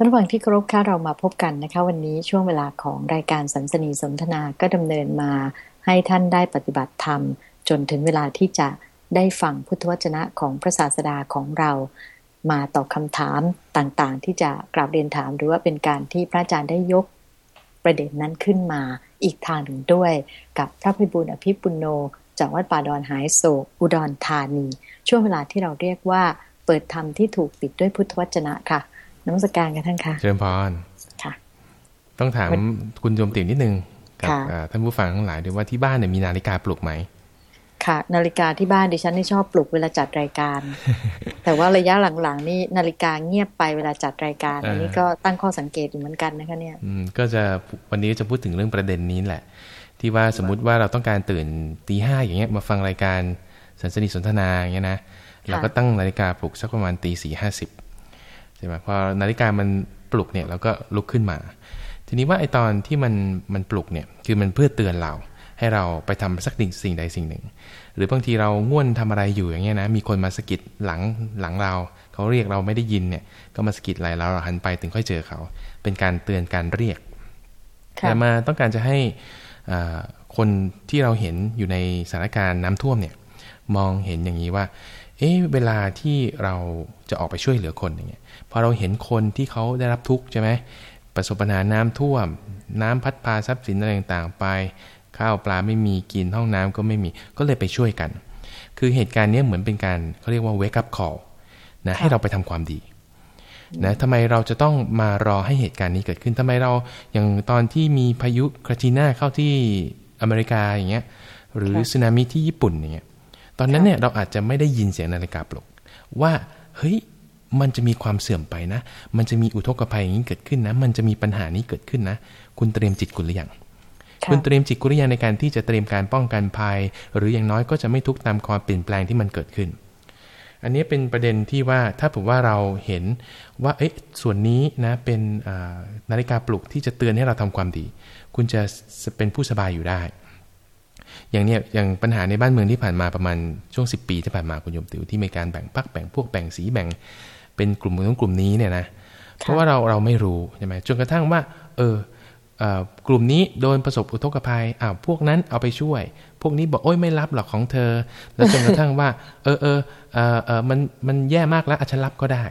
ท่านฟังที่เคารพค่ะเรามาพบกันนะคะ วันนี้ช่วงเวลาของรายการสันสนีสนทนาก็ดำเนินมาให้ท่านได้ปฏิบัติธรรม จนถึงเวลาที่จะได้ฟังพุทธวจนะของพระศาสดาของเรา มาตอบคำถามต่างๆ ที่จะกราบเรียนถาม หรือว่าเป็นการที่พระอาจารย์ได้ยกประเด็นนั้นขึ้นมาอีกทางหนึ่งด้วย กับพระพิบูลอภิปุโนจากวัดป่าดอนหายโศกอุดรธานี ช่วงเวลาที่เราเรียกว่า เปิดธรรมที่ถูกปิดด้วยพุทธวจนะค่ะ น้ำสการกันท่านคะเชิญพรค่ะ ต้องถามคุณโยมติ๋วนิดนึงกับท่านผู้ฟังทั้งหลายด้วยว่าที่บ้านเนี่ยมีนาฬิกาปลุกไหมค่ะ นาฬิกาที่บ้านดิฉันนี่ชอบปลุกเวลาจัดรายการ แต่ว่าระยะหลังๆ นี่นาฬิกาเงียบไปเวลาจัดรายการอันนี้ก็ตั้งข้อสังเกตอยู่เหมือนกันนะคะเนี่ยอืมก็จะวันนี้จะพูดถึงเรื่องประเด็นนี้แหละ ที่ว่าสมมุติว่าเราต้องการตื่นตีห้าอย่างเงี้ยมาฟังรายการสันสนิสนทนาอย่างเงี้ยนะเราก็ตั้งนาฬิกาปลุกสักประมาณตีสี่ห้าสิบ ใช่ไหมพอนาฬิกามันปลุกเนี่ยเราก็ลุกขึ้นมา ทีนี้ว่าไอตอนที่มันมันปลุกเนี่ยคือมันเพื่อเตือนเรา ให้เราไปทำสักสิ่งใดสิ่งหนึ่ง หรือบางทีเราง่วนทำอะไรอยู่อย่างเงี้ยนะมีคนมาสะกิดหลังหลังเราเขาเรียกเราไม่ได้ยินเนี่ยก็มาสะกิดอะไรเราเราหันไปถึงค่อยเจอเขา เป็นการเตือนการเรียกแต่มาต้องการจะให้คนที่เราเห็นอยู่ในสถานการณ์น้ำท่วมเนี่ยมองเห็นอย่างนี้ว่า เอ๊ะเวลาที่เราจะออกไปช่วยเหลือคนอย่างเงี้ยพอเราเห็นคนที่เขาได้รับทุกข์ใช่ไหมประสบปัญหาน้ำท่วม น้ำพัดพาทรัพย์สินอะไรต่างๆไป ข้าวปลาไม่มีกินห้องน้ำก็ไม่มีก็เลยไปช่วยกัน คือเหตุการณ์นี้เหมือนเป็นการเขาเรียกว่า wake up call นะให้เราไปทำความดีนะทำไมเราจะต้องมารอให้เหตุการณ์นี้เกิดขึ้นทำไมเราอย่างตอนที่มีพายุคาทีน่าเข้าที่อเมริกาอย่างเงี้ยหรือสึนามิที่ญี่ปุ่นอย่างเงี้ย ตอนนั้นเนี่ยเราอาจจะไม่ได้ยินเสียงนาฬิกาปลุก ว่าเฮ้ยมันจะมีความเสื่อมไปนะ มันจะมีอุทกภัยอย่างนี้เกิดขึ้นนะ มันจะมีปัญหานี้เกิดขึ้นนะ คุณเตรียมจิตคุณหรือยัง คุณเตรียมจิตคุณหรือยังในการที่จะเตรียมการป้องกันภัย หรืออย่างน้อยก็จะไม่ทุกข์ตามความเปลี่ยนแปลงที่มันเกิดขึ้น อันนี้เป็นประเด็นที่ว่าถ้าผมว่าเราเห็นว่าเอ๊ะส่วนนี้นะเป็นนาฬิกาปลุกที่จะเตือนให้เราทำความดี คุณจะเป็นผู้สบายอยู่ได้ อย่างเนี้ยอย่างปัญหาในบ้านเมืองที่ผ่านมาประมาณช่วง 10 ปีที่ผ่านมาคุณโยมติวที่มีการแบ่งพักแบ่งพวกแบ่งสีแบ่ง เป็นกลุ่มนู้นกลุ่มนี้เนี่ยนะเพราะว่าเราเราไม่รู้ใช่ไหมจนกระทั่งว่า เออกลุ่มนี้โดนประสบอุทกภัยอ้าวพวกนั้นเอาไปช่วย พวกนี้บอกโอ้ยไม่รับหรอกของเธอ แล้วจนกระทั่งว่า เออเออเออเออมันมันแย่มากแล้วอาจจะรับก็ได้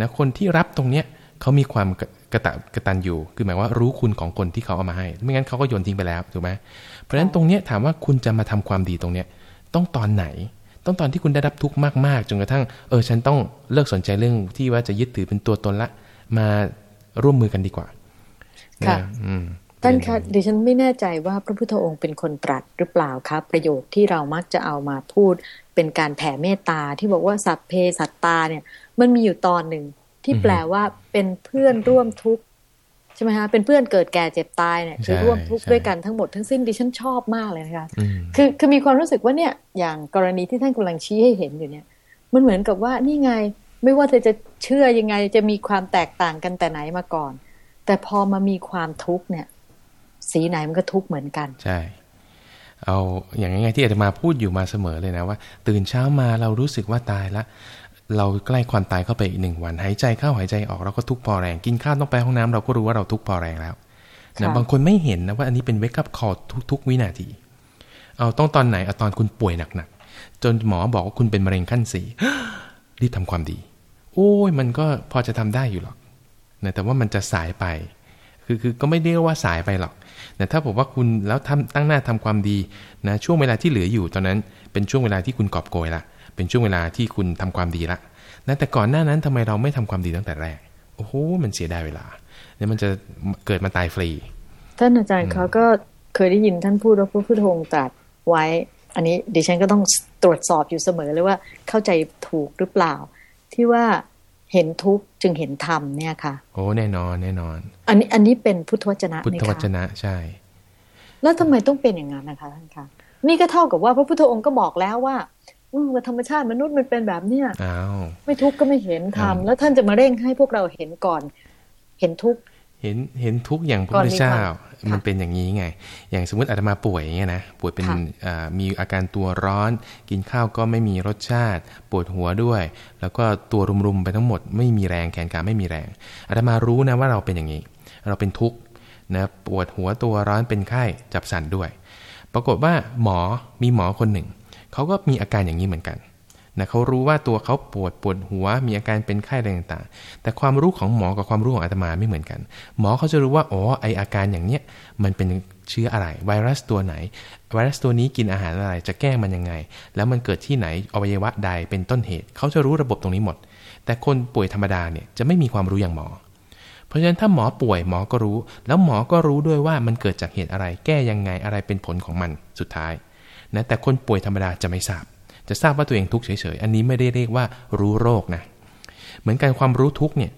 นะคนที่รับตรงเนี้ย เขามีความกระตะกระตันอยู่ คือหมายว่ารู้คุณของคนที่เขาเอามาให้ ไม่งั้นเขาก็โยนทิ้งไปแล้วถูกไหมเพราะฉะนั้นตรงเนี้ยถามว่าคุณจะมาทำความดีตรงเนี้ยต้องตอนไหน ต้องตอนที่คุณได้รับทุกข์มากๆ จนกระทั่ง เออ ฉันต้องเลิกสนใจเรื่องที่ว่าจะยึดถือเป็นตัวตนละ มาร่วมมือกันดีกว่า ค่ะท่านคะดิฉันไม่แน่ใจว่าพระพุทธองค์เป็นคนตรัสหรือเปล่าครับ ประโยคที่เรามักจะเอามาพูดเป็นการแผ่เมตตาที่บอกว่าสัพเพสัตตาเนี่ย มันมีอยู่ตอนหนึ่ง ที่แปลว่าเป็นเพื่อนร่วมทุกข์ใช่ไหมคะเป็นเพื่อนเกิดแก่เจ็บตายเนี่ยคือร่วมทุกข์ด้วยกันทั้งหมดทั้งสิ้นดิฉันชอบมากเลยนะคะคือคือมีความรู้สึกว่าเนี่ยอย่างกรณีที่ท่านกำลังชี้ให้เห็นอยู่เนี่ย มันเหมือนกับว่านี่ไงไม่ว่าเธอจะเชื่อยังไงจะมีความแตกต่างกันแต่ไหนมาก่อน แต่พอมามีความทุกข์เนี่ย สีไหนมันก็ทุกข์เหมือนกันใช่เอาอย่างง่ายๆที่อาจจะมาพูดอยู่มาเสมอเลยนะว่า ตื่นเช้ามาเรารู้สึกว่าตายละ เราใกล้ความตายเข้าไปอีกหนึ่งวันหายใจเข้าหายใจออกเราก็ทุกพอแรงกินข้าวต้องไปห้องน้ำเราก็รู้ว่าเราทุกพอแรงแล้วนะบางคนไม่เห็นนะว่าอันนี้เป็นเวกับคอทุกๆ วินาที เอาต้องตอนไหนเอาตอนคุณป่วยหนักๆจนหมอบอกว่าคุณเป็นมะเร็งขั้นสี่รีบทำความดี โอ้ยมันก็พอจะทำได้อยู่หรอกนะแต่ว่ามันจะสายไป คือคือก็ไม่เรียกว่าสายไปหรอกแต่ถ้าบอกว่าคุณแล้วทำตั้งหน้าทำความดีนะช่วงเวลาที่เหลืออยู่ตอนนั้นเป็นช่วงเวลาที่คุณกอบโกยละ เป็นช่วงเวลาที่คุณทำความดีละนะแต่ก่อนหน้านั้นทำไมเราไม่ทำความดีตั้งแต่แรก โอ้โห มันเสียดายเวลาเนี่ยมันจะเกิดมาตายฟรี ท่านอาจารย์เขาก็เคยได้ยินท่านพูดว่าพระพุทธองค์ตรัสไว้ อันนี้ดิฉันก็ต้องตรวจสอบอยู่เสมอเลยว่าเข้าใจถูกหรือเปล่า ที่ว่าเห็นทุกข์จึงเห็นธรรมเนี่ยค่ะ โอ้แน่นอนแน่นอน อันนี้อันนี้เป็นพุทธวจนะพุทธวจนะใช่ แล้วทำไมต้องเป็นอย่างนั้นนะคะท่านคะนี่ก็เท่ากับว่าพระพุทธองค์ก็บอกแล้วว่า ว่าธรรมชาติมนุษย์มันเป็นแบบเนี้ยไม่ทุกข์ก็ไม่เห็นทำแล้วท่านจะมาเร่งให้พวกเราเห็นก่อน เห็นทุกข์เห็นเห็นทุกอย่างพระพุทธเจ้ามันเป็นอย่างนี้ไง อย่างสมมติอาตมาป่วยอย่างเงี้ยนะป่วยเป็นมีอาการตัวร้อน กินข้าวก็ไม่มีรสชาติ ปวดหัวด้วย แล้วก็ตัวรุมๆไปทั้งหมด ไม่มีแรงแขนขาไม่มีแรงอาตมารู้นะว่าเราเป็นอย่างนี้ เราเป็นทุกข์นะปวดหัวตัวร้อนเป็นไข้จับสันด้วย ปรากฏว่าหมอมีหมอคนหนึ่ง เขาก็มีอาการอย่างนี้เหมือนกันนะเขารู้ว่าตัวเขาปวดปวดหัวมีอาการเป็นไข้อะไรต่างๆ แต่ความรู้ของหมอกับความรู้ของอาตมาไม่เหมือนกัน หมอเขาจะรู้ว่าอ๋อไออาการอย่างเนี้ยมันเป็นเชื้ออะไร ไวรัสตัวไหน ไวรัสตัวนี้กินอาหารอะไรจะแก้มันยังไง แล้วมันเกิดที่ไหนอวัยวะใดเป็นต้นเหตุ เขาจะรู้ระบบตรงนี้หมด แต่คนป่วยธรรมดาเนี่ยจะไม่มีความรู้อย่างหมอ เพราะฉะนั้นถ้าหมอป่วยหมอก็รู้ แล้วหมอก็รู้ด้วยว่ามันเกิดจากเหตุอะไร แก้ยังไงอะไรเป็นผลของมันสุดท้าย นะแต่คนป่วยธรรมดาจะไม่ทราบ จะทราบว่าตัวเองทุกข์เฉยๆ อันนี้ไม่ได้เรียกว่ารู้โรคนะ เหมือนกันความรู้ทุกข์เนี่ย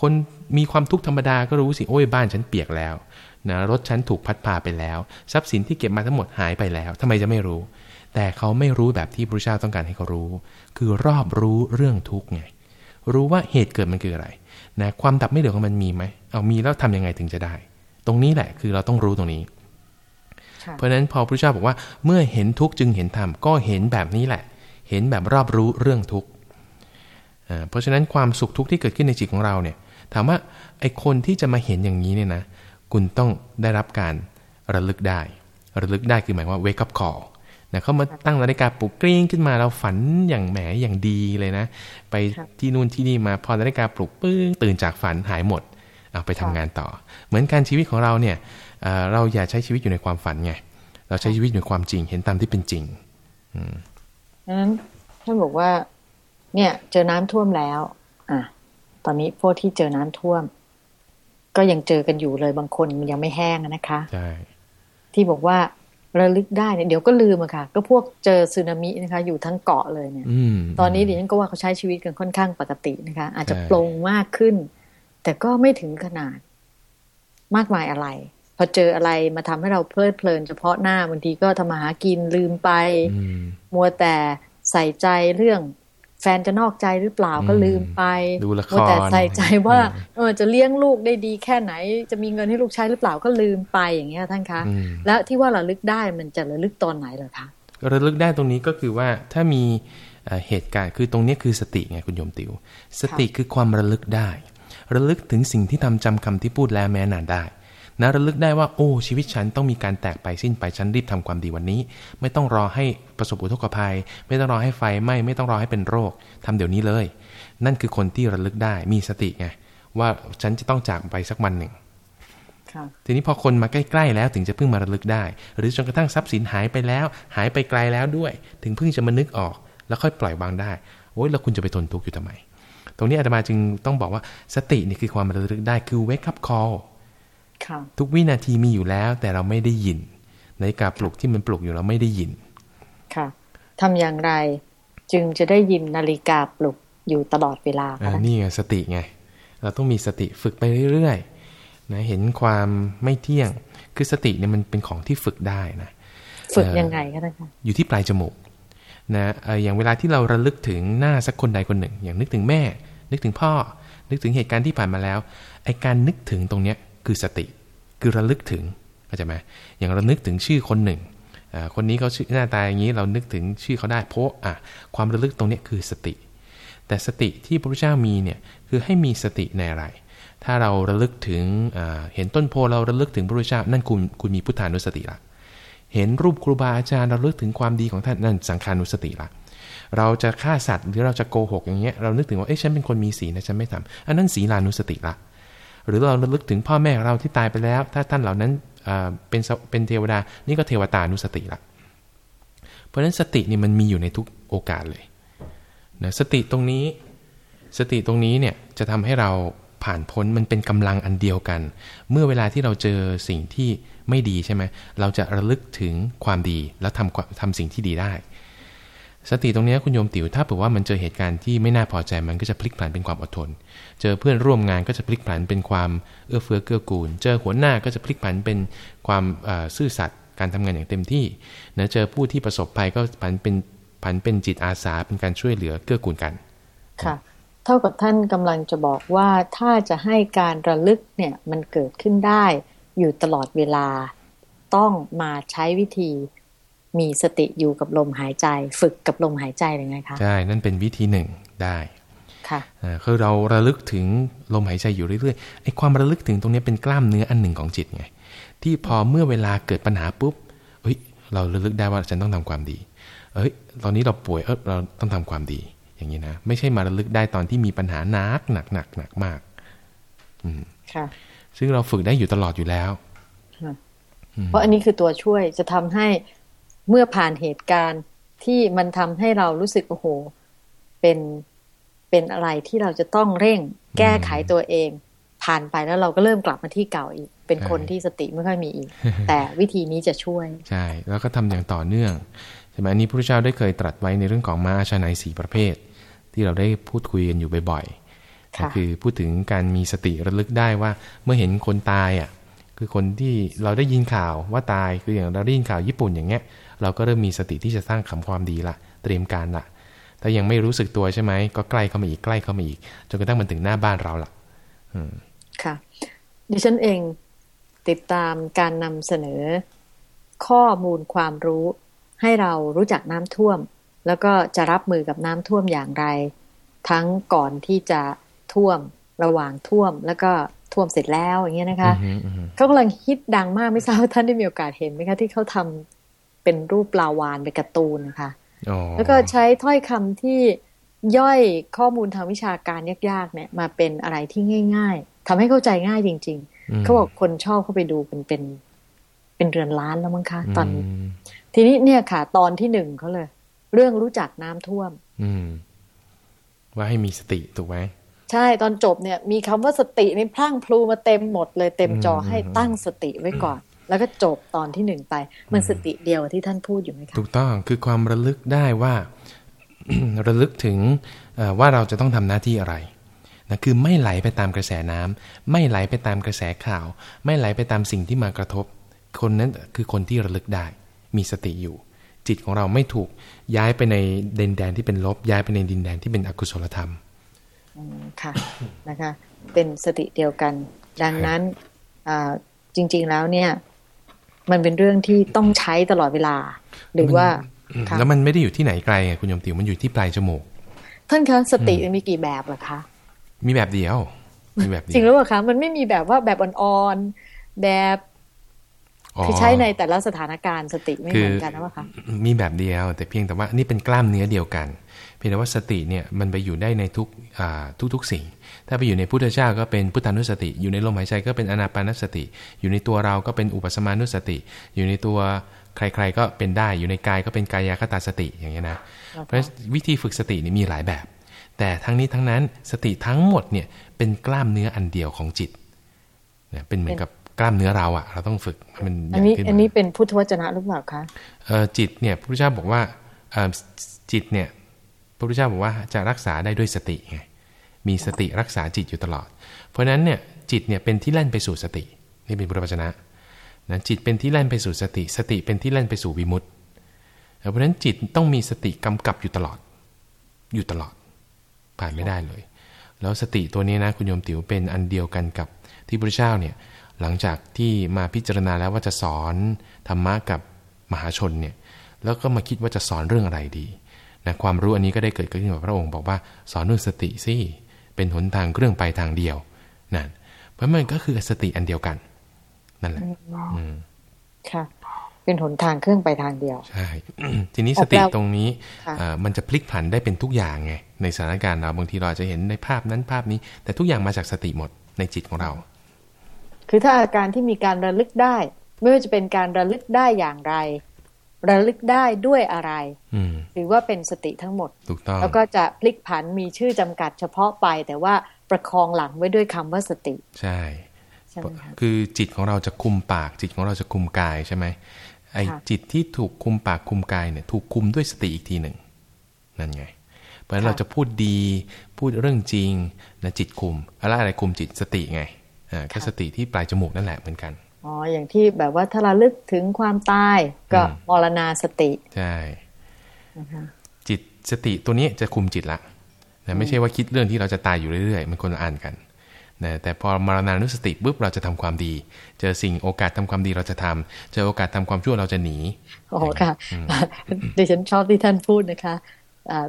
คนมีความทุกข์ธรรมดาก็รู้สิ โอ้ยบ้านฉันเปียกแล้วนะรถฉันถูกพัดพาไปแล้ว ทรัพย์สินที่เก็บมาทั้งหมดหายไปแล้วทำไมจะไม่รู้ แต่เขาไม่รู้แบบที่พระเจ้าต้องการให้เขารู้ คือรอบรู้เรื่องทุกข์ไง รู้ว่าเหตุเกิดมันคืออะไรนะความดับไม่เหลือของมันมีไหม เอามีแล้วทำยังไงถึงจะได้ ตรงนี้แหละคือเราต้องรู้ตรงนี้ เพราะฉะนั้นพอพระเจ้าบอกว่าเมื่อเห็นทุกข์จึงเห็นธรรมก็เห็นแบบนี้แหละ เห็นแบบรอบรู้เรื่องทุกข์เพราะฉะนั้นความสุขทุกข์ที่เกิดขึ้นในจิตของเราเนี่ยถามว่าไอคนที่จะมาเห็นอย่างนี้เนี่ยนะคุณต้องได้รับการระลึกได้ ระลึกได้คือหมายว่า wake up call นะเขามาตั้งนาฬิกาปลุกกริ้งขึ้นมาเราฝันอย่างแหมอย่างดีเลยนะ ไปที่นู่นที่นี่มาพอนาฬิกาปลุกปึ้งตื่นจากฝันหายหมดเอาไปทำงานต่อ เหมือนการชีวิตของเราเนี่ย เราอย่าใช้ชีวิตอยู่ในความฝันไง เราใช้ชีวิตอยู่ในความจริง เห็นตามที่เป็นจริง อืมดังนั้นท่านบอกว่า เนี่ย เจอน้ำท่วมแล้ว อะ ตอนนี้พวกที่เจอน้ำท่วม ก็ยังเจอกันอยู่เลยบางคนมันยังไม่แห้งนะคะใช่ที่บอกว่าระลึกได้เนี่ยเดี๋ยวก็ลืมอะค่ะ ก็พวกเจอสึนามินะคะ อยู่ทั้งเกาะเลยเนี่ยตอนนี้ดิฉันก็ว่าเขาใช้ชีวิตกันค่อนข้างปกตินะคะ อาจจะปรงมากขึ้น แต่ก็ไม่ถึงขนาด มากมายอะไร พอเจออะไรมาทำให้เราเพลิดเพลิน เฉพาะหน้าบางทีก็ทำมาหากินลืมไปมัวแต่ใส่ใจเรื่อง แฟนจะนอกใจหรือเปล่าก็ลืมไปดูละครแต่ใส่ใจว่า เออจะเลี้ยงลูกได้ดีแค่ไหน จะมีเงินให้ลูกใช้หรือเปล่าก็ลืมไปอย่างเงี้ยท่านคะ แล้วที่ว่าระลึกได้มันจะระลึกตอนไหนเหรอคะระลึกได้ตรงนี้ก็คือว่าถ้ามีเหตุการณ์คือตรงนี้คือสติไงคุณโยมติว สติคือความระลึกได้ ระลึกถึงสิ่งที่ทำจำคำที่พูดแล้วแม้นานได้ นะระลึกได้ว่าโอ้ชีวิตฉันต้องมีการแตกไปสิ้นไปฉันรีบทำความดีวันนี้ ไม่ต้องรอให้ประสบอุทกภัย ไม่ต้องรอให้ไฟไหม้ไม่ต้องรอให้เป็นโรคทำเดี๋ยวนี้เลย นั่นคือคนที่ระลึกได้มีสติไงว่าฉันจะต้องจากไปสักวันหนึ่งทีนี้พอคนมาใกล้ๆแล้วถึงจะเพิ่งมาระลึกได้ หรือจนกระทั่งทรัพย์สินหายไปแล้ว หายไปไกลแล้วด้วย ถึงเพิ่งจะมานึกออก แล้วค่อยปล่อยวางได้โอ้ยแล้วคุณจะไปทนทุกข์อยู่ทำไม ตรงนี้อาตมาจึงต้องบอกว่าสตินี่คือความระลึกได้คือ wake up call ทุกวินาทีมีอยู่แล้ว แต่เราไม่ได้ยิน ในกาปลุกที่มันปลุกอยู่เราไม่ได้ยิน ค่ะทำอย่างไรจึงจะได้ยินนาฬิกาปลุกอยู่ตลอดเวลาคะนี่ไงสติไง เราต้องมีสติฝึกไปเรื่อยๆนะเห็นความไม่เที่ยงคือสติเนี่ยมันเป็นของที่ฝึกได้นะฝึกยังไงคะท่านคะอยู่ที่ปลายจมูกนะอย่างเวลาที่เราระลึกถึงหน้าสักคนใดคนหนึ่ง อย่างนึกถึงแม่ นึกถึงพ่อ นึกถึงเหตุการณ์ที่ผ่านมาแล้วไอการนึกถึงตรงเนี้ย คือสติ คือระลึกถึงเข้าใจไหมอย่างเรานึกถึงชื่อคนหนึ่งคนนี้เขาชื่อหน้าตาอย่างนี้เรานึกถึงชื่อเขาได้เพราะอะความระลึกตรงนี้คือสติ แต่สติที่พระพุทธเจ้ามีเนี่ยคือให้มีสติในอะไร ถ้าเราระลึกถึงเห็นต้นโพเราระลึกถึงพระพุทธเจ้านั่นคุณคุณมีพุทธานุสติละเห็นรูปครูบาอาจารย์เราลึกถึงความดีของท่านนั่นสังขานุสติละเราจะฆ่าสัตว์หรือเราจะโกหกอย่างเงี้ยเรานึกถึงว่าเอ้ฉันเป็นคนมีศีลนะฉันไม่ทำอันนั้นศีลานุสติละ หรือเราระลึกถึงพ่อแม่ของเราที่ตายไปแล้ว ถ้าท่านเหล่านั้นเป็นเป็นเทวดา นี่ก็เทวตานุสติละเพราะฉะนั้นสตินี่มันมีอยู่ในทุกโอกาสเลยนะสติตรงนี้สติตรงนี้เนี่ยจะทำให้เราผ่านพ้นมันเป็นกำลังอันเดียวกัน เมื่อเวลาที่เราเจอสิ่งที่ไม่ดีใช่ไหมเราจะระลึกถึงความดีแล้วทำทำสิ่งที่ดีได้ สติตรงนี้คุณโยมติ๋วถ้าเผื่อว่ามันเจอเหตุการณ์ที่ไม่น่าพอใจมันก็จะพลิกผันเป็นความอดทน เจอเพื่อนร่วมงานก็จะพลิกผันเป็นความเอื้อเฟื้อเกื้อกูล เจอหัวหน้าก็จะพลิกผันเป็นความซื่อสัตย์การทำงานอย่างเต็มที่นะเจอผู้ที่ประสบภัยก็ผันเป็นผันเป็นจิตอาสาเป็นการช่วยเหลือเกื้อกูลกัน ค่ะ เท่ากับท่านกำลังจะบอกว่าถ้าจะให้การระลึกเนี่ยมันเกิดขึ้นได้อยู่ตลอดเวลาต้องมาใช้วิธี มีสติอยู่กับลมหายใจ ฝึกกับลมหายใจหรือไงคะใช่นั่นเป็นวิธีหนึ่งได้ค่ะคือเราระลึกถึงลมหายใจอยู่เรื่อยๆไอ้ความระลึกถึงตรงนี้เป็นกล้ามเนื้ออันหนึ่งของจิตไงที่พอเมื่อเวลาเกิดปัญหาปุ๊บเฮ้ย เราระลึกได้ว่าฉันต้องทำความดี เอ้ย ตอนนี้เราป่วยเออเราต้องทำความดี อย่างนี้นะไม่ใช่มาระลึกได้ตอนที่มีปัญหาหนักหนักหนักหนักมาก อืมค่ะ ซึ่งเราฝึกได้อยู่ตลอดอยู่แล้วเพราะอันนี้คือตัวช่วยจะทำให้ เมื่อผ่านเหตุการณ์ที่มันทำให้เรารู้สึกโอ้โห เป็นเป็นอะไรที่เราจะต้องเร่งแก้ไขตัวเอง ผ่านไปแล้วเราก็เริ่มกลับมาที่เก่าอีก เป็นคนที่สติไม่ค่อยมีอีก แต่วิธีนี้จะช่วย ใช่ แล้วก็ทำอย่างต่อเนื่องใช่ไหมอันนี้พระพุทธเจ้าได้เคยตรัสไว้ในเรื่องของมาอาชนัยสี่ประเภท ที่เราได้พูดคุยกันอยู่บ่อยๆก็คือพูดถึงการมีสติระลึกได้ว่าเมื่อเห็นคนตายอะคือคนที่เราได้ยินข่าวว่าตายคืออย่างเราได้ยินข่าวญี่ปุ่นอย่างเงี้ย เราก็เริ่มมีสติที่จะสร้างคำความดีละเตรียมการละถ้ายังไม่รู้สึกตัวใช่ไหมก็ใกล้เข้ามาอีกใกล้เข้ามาอีกจนกระทั่งมันถึงหน้าบ้านเราละ่ะค่ะ ดิฉันเองติดตามการนำเสนอ ข้อมูลความรู้ ให้เรารู้จักน้ำท่วม แล้วก็จะรับมือกับน้ำท่วมอย่างไร ทั้งก่อนที่จะท่วมระหว่างท่วมแล้วก็ท่วมเสร็จแล้วอย่างเงี้ยนะคะเขากำลังฮิตดังมากไม่ทราบว่าท่านได้มีโอกาสเห็นไหมคะที่เขาทำ เป็นรูปปลาวานเป็นการ์ตูนนะคะแล้วก็ใช้ถ้อยคำที่ย่อยข้อมูลทางวิชาการยากๆ เนี่ย มาเป็นอะไรที่ง่าย ๆทำให้เข้าใจง่ายจริง ๆ เขาบอกคนชอบเข้าไปดูเป็นเป็น เป็นเรือนล้านแล้วมั้งคะตอนนี้ ทีนี้เนี่ยค่ะ ตอนที่หนึ่งเขาเลย เรื่องรู้จักน้ำท่วม อืม ว่าให้มีสติถูกไหมใช่ตอนจบเนี่ย มีคำว่าสตินี่พลั่งพลูมาเต็มหมดเลยเต็มจอให้ตั้งสติไว้ก่อน แล้วก็จบตอนที่หนึ่งไป มันสติเดียวที่ท่านพูดอยู่ไหมคะถูกต้องคือความระลึกได้ว่าระลึกถึงว่าเราจะต้องทำหน้าที่อะไรนะคือไม่ไหลไปตามกระแสน้ำไม่ไหลไปตามกระแสข่าว ไม่ไหลไปตามสิ่งที่มากระทบ คนนั้นคือคนที่ระลึกได้ มีสติอยู่ จิตของเราไม่ถูกย้ายไปในดินแดนที่เป็นลบ ย้ายไปในดินแดนที่เป็นอกุศลธรรมค่ะนะคะ เป็นสติเดียวกัน ดังนั้นจริง ๆแล้วเนี่ย มันเป็นเรื่องที่ต้องใช้ตลอดเวลา หรือว่า แล้วมันไม่ได้อยู่ที่ไหนไกลไงคุณยมติวมันอยู่ที่ปลายจมูก ท่านคะสติมีกี่แบบหรอคะ มีแบบเดียวมีแบบจริงหรือเปล่าคะมันไม่มีแบบว่าแบบอ่อนๆแบบ คือใช้ในแต่ละสถานการณ์สติไม่เหมือนกันนะว่าคะมีแบบเดียว แต่เพียงแต่ว่านี่เป็นกล้ามเนื้อเดียวกัน เพียงแต่ว่าสติเนี่ยมันไปอยู่ได้ในทุกทุกทุกสิ่ง ถ้าไปอยู่ในพุทธเจ้าก็เป็นพุทธานุสติ อยู่ในลมหายใจก็เป็นอนาปานสติ อยู่ในตัวเราก็เป็นอุปสมานุสติ อยู่ในตัวใครๆก็เป็นได้อยู่ในกายก็เป็นกายคตาสติอย่างเงี้ยนะเพราะวิธีฝึกสตินี่มีหลายแบบ แต่ทั้งนี้ทั้งนั้นสติทั้งหมดเนี่ยเป็นกล้ามเนื้ออันเดียวของจิตเนี่ยเป็นเหมือนกับ กล้ามเนื้อเราอะเราต้องฝึกมันอันนี้อันนี้เป็นพุทธวจนะหรือเปล่าคะเออจิตเนี่ยพระพุทธเจ้าบอกว่าจิตเนี่ยพระพุทธเจ้าบอกว่าจะรักษาได้ด้วยสติไงมีสติรักษาจิตอยู่ตลอด เพราะฉะนั้นเนี่ยจิตเนี่ยเป็นที่แล่นไปสู่สติ นี่เป็นพุทธวจนะนะจิตเป็นที่แล่นไปสู่สติ สติเป็นที่แล่นไปสู่วิมุตติเพราะฉะนั้นจิตต้องมีสติกำกับอยู่ตลอด อยู่ตลอดผ่านไม่ได้เลย แล้วสติตัวนี้นะคุณโยมติ๋วเป็นอันเดียวกันกับที่พระเจ้าเนี่ย หลังจากที่มาพิจารณาแล้วว่าจะสอนธรรมะกับมหาชนเนี่ยแล้วก็มาคิดว่าจะสอนเรื่องอะไรดีนะความรู้อันนี้ก็ได้เกิดขึ้นกับพระองค์บอกว่าสอนเรื่องสติสิเป็นหนทางเครื่องไปทางเดียวนั่นเพราะมันก็คือสติอันเดียวกัน นั่นแหละค่ะ เป็นหนทางเครื่องไปทางเดียวใช่ทีนี้สติตรงนี้มันจะพลิกผันได้เป็นทุกอย่างไงในสถานการณ์เราบางทีเราจะเห็นในภาพนั้นภาพนี้ แต่ทุกอย่างมาจากสติหมดในจิตของเรา คือถ้าอาการที่มีการระลึกได้ ไม่ว่าจะเป็นการระลึกได้อย่างไร ระลึกได้ด้วยอะไรหรือว่าเป็นสติทั้งหมดถูกต้องแล้วก็จะพลิกผันมีชื่อจำกัดเฉพาะไป แต่ว่าประคองหลังไว้ด้วยคำว่าสติ ใช่คือจิตของเราจะคุมปากจิตของเราจะคุมกายใช่ไหมไอ้จิตที่ถูกคุมปากคุมกายเนี่ย ถูกคุมด้วยสติอีกทีหนึ่งนั่นไง เพราะฉะนั้นเราจะพูดดีพูดเรื่องจริงนะจิตคุมอะไรอะไรคุมจิตสติไง ก็สติที่ปลายจมูกนั่นแหละเหมือนกันอ๋ออย่างที่แบบว่าถ้าเราลึกถึงความตายก็มรณาสติใช่จิตสติตัวนี้จะคุมจิตละนะไม่ใช่ว่าคิดเรื่องที่เราจะตายอยู่เรื่อยๆ มันคนละอันกันนะแต่พอมรณานุสติปุ๊บเราจะทำความดี เจอสิ่งโอกาสทำความดีเราจะทำเจอโอกาสทำความชั่วเราจะหนีโอ้ค่ะดิฉันชอบที่ท่านพูดนะคะ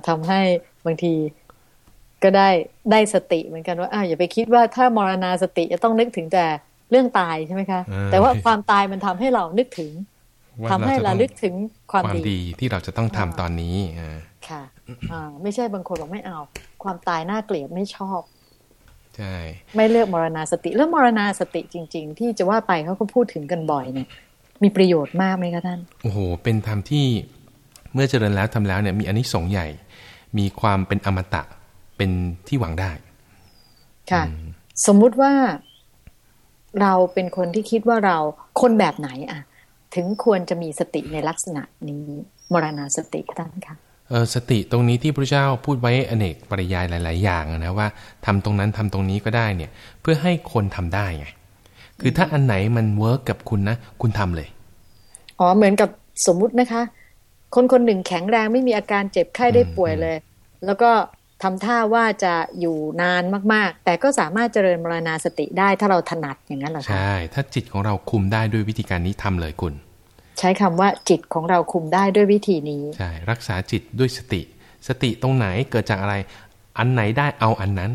ทำให้บางที ก็ได้ได้สติเหมือนกันว่าอ่าอย่าไปคิดว่าถ้ามรณาสติจะต้องนึกถึงแต่เรื่องตายใช่ไหมคะ แต่ว่าความตายมันทำให้เรานึกถึงทำให้เราลึกถึงความดีที่เราจะต้องทำตอนนี้ค่ะอ่าไม่ใช่บางคนบอกไม่เอา ความตายน่าเกลียดไม่ชอบใช่ไม่เลือกมรณาสติเรื่องมรณาสติจริง ๆ ที่จะว่าไปเขาก็พูดถึงกันบ่อยเนี่ย มีประโยชน์มากไหมคะท่านโอ้โห เป็นธรรมที่เมื่อเจริญแล้วทำแล้วเนี่ยมีอันนี้สงใหญ่ มีความเป็นอมตะ เป็นที่หวังได้ ค่ะ สมมุติว่าเราเป็นคนที่คิดว่าเราคนแบบไหนอะถึงควรจะมีสติในลักษณะนี้มรณาสติท่านคะสติตรงนี้ที่พระเจ้าพูดไว้อเนกปริยายหลาย ๆ อย่างนะว่าทำตรงนั้นทำตรงนี้ก็ได้เนี่ย เพื่อให้คนทำได้ไงคือถ้าอันไหนมันเวิร์กกับคุณนะ คุณทำเลย อ๋อเหมือนกับสมมุตินะคะ คนคนหนึ่งแข็งแรงไม่มีอาการเจ็บไข้ได้ป่วยเลย แล้วก็ ทำท่าว่าจะอยู่นานมากๆ แต่ก็สามารถเจริญมรณาสติได้ถ้าเราถนัดอย่างนั้นเหรอคะใช่ ถ้าจิตของเราคุมได้ด้วยวิธีการนี้ทำเลยคุณ ใช้คำว่าจิตของเราคุมได้ด้วยวิธีนี้ใช่รักษาจิตด้วยสติ สติตรงไหนเกิดจากอะไร อันไหนได้เอาอันนั้น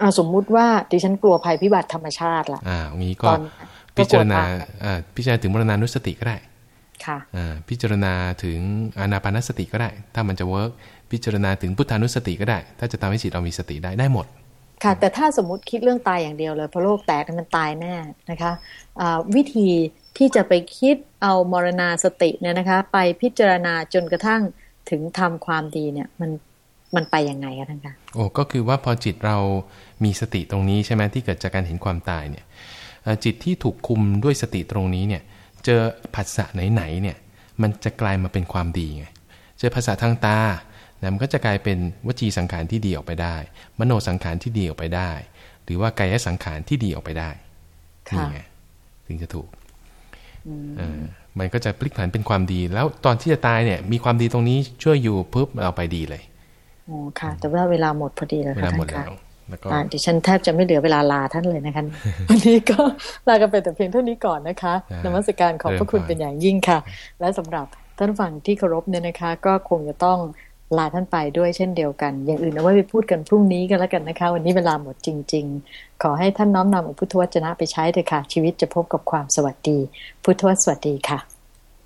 อาสมมุติว่าดิฉันกลัวภัยพิบัติธรรมชาติล่ะอ่างี้ก็พิจารณาอ่าพิจารณาถึงมรณานุสติก็ได้ค่ะอ่าพิจารณาถึงอานาปานสติก็ได้ ถ้ามันจะ work พิจารณาถึงพุทธานุสติก็ได้ ถ้าจะทำให้จิตเรามีสติได้ได้หมด ค่ะ แต่ถ้าสมมติคิดเรื่องตายอย่างเดียวเลยพอโลกแตกมันตายแน่นะคะวิธีที่จะไปคิดเอามรณาสติเนี่ยนะคะ ไปพิจารณาจนกระทั่งถึงทำความดีเนี่ยมันมันไปยังไงคะท่านคะโอ้ก็คือว่าพอจิตเรามีสติตรงนี้ใช่ไหมที่เกิดจากการเห็นความตายเนี่ยจิตที่ถูกคุมด้วยสติตรงนี้เนี่ย เจอผัสสะไหนๆเนี่ย มันจะกลายมาเป็นความดีไงเจอภาษาทางตา นะมันก็จะกลายเป็นวจีสังขารที่ดีออกไปได้ มโนสังขารที่ดีออกไปได้ หรือว่ากายสังขารที่ดีออกไปได้นี่ไงถึงจะถูกมันก็จะพลิกผันเป็นความดี แล้วตอนที่จะตายเนี่ย มีความดีตรงนี้ช่วยอยู่ปุ๊บเราไปดีเลยโอ้ค่ะ แต่ว่าเวลาหมดพอดีแล้วค่ะท่านค่ะดิฉันแทบจะไม่เหลือเวลาลาท่านเลยนะคะวันนี้ก็ลากันไปแต่เพียงเท่านี้ก่อนนะคะนมัสการขอบพระคุณเป็นอย่างยิ่งค่ะ และสำหรับท่านฝั่งที่เคารพเนี่ยนะคะ ก็คงจะต้อง ลาท่านไปด้วยเช่นเดียวกัน อย่างอื่นเอาไว้ไปพูดกันพรุ่งนี้กันแล้วกันนะคะ วันนี้เวลาหมดจริง ๆ ขอให้ท่านน้อมนำอุพุทธวจนะไปใช้เถอะค่ะ ชีวิตจะพบกับความสวัสดี พุทธวสวัสดีค่ะ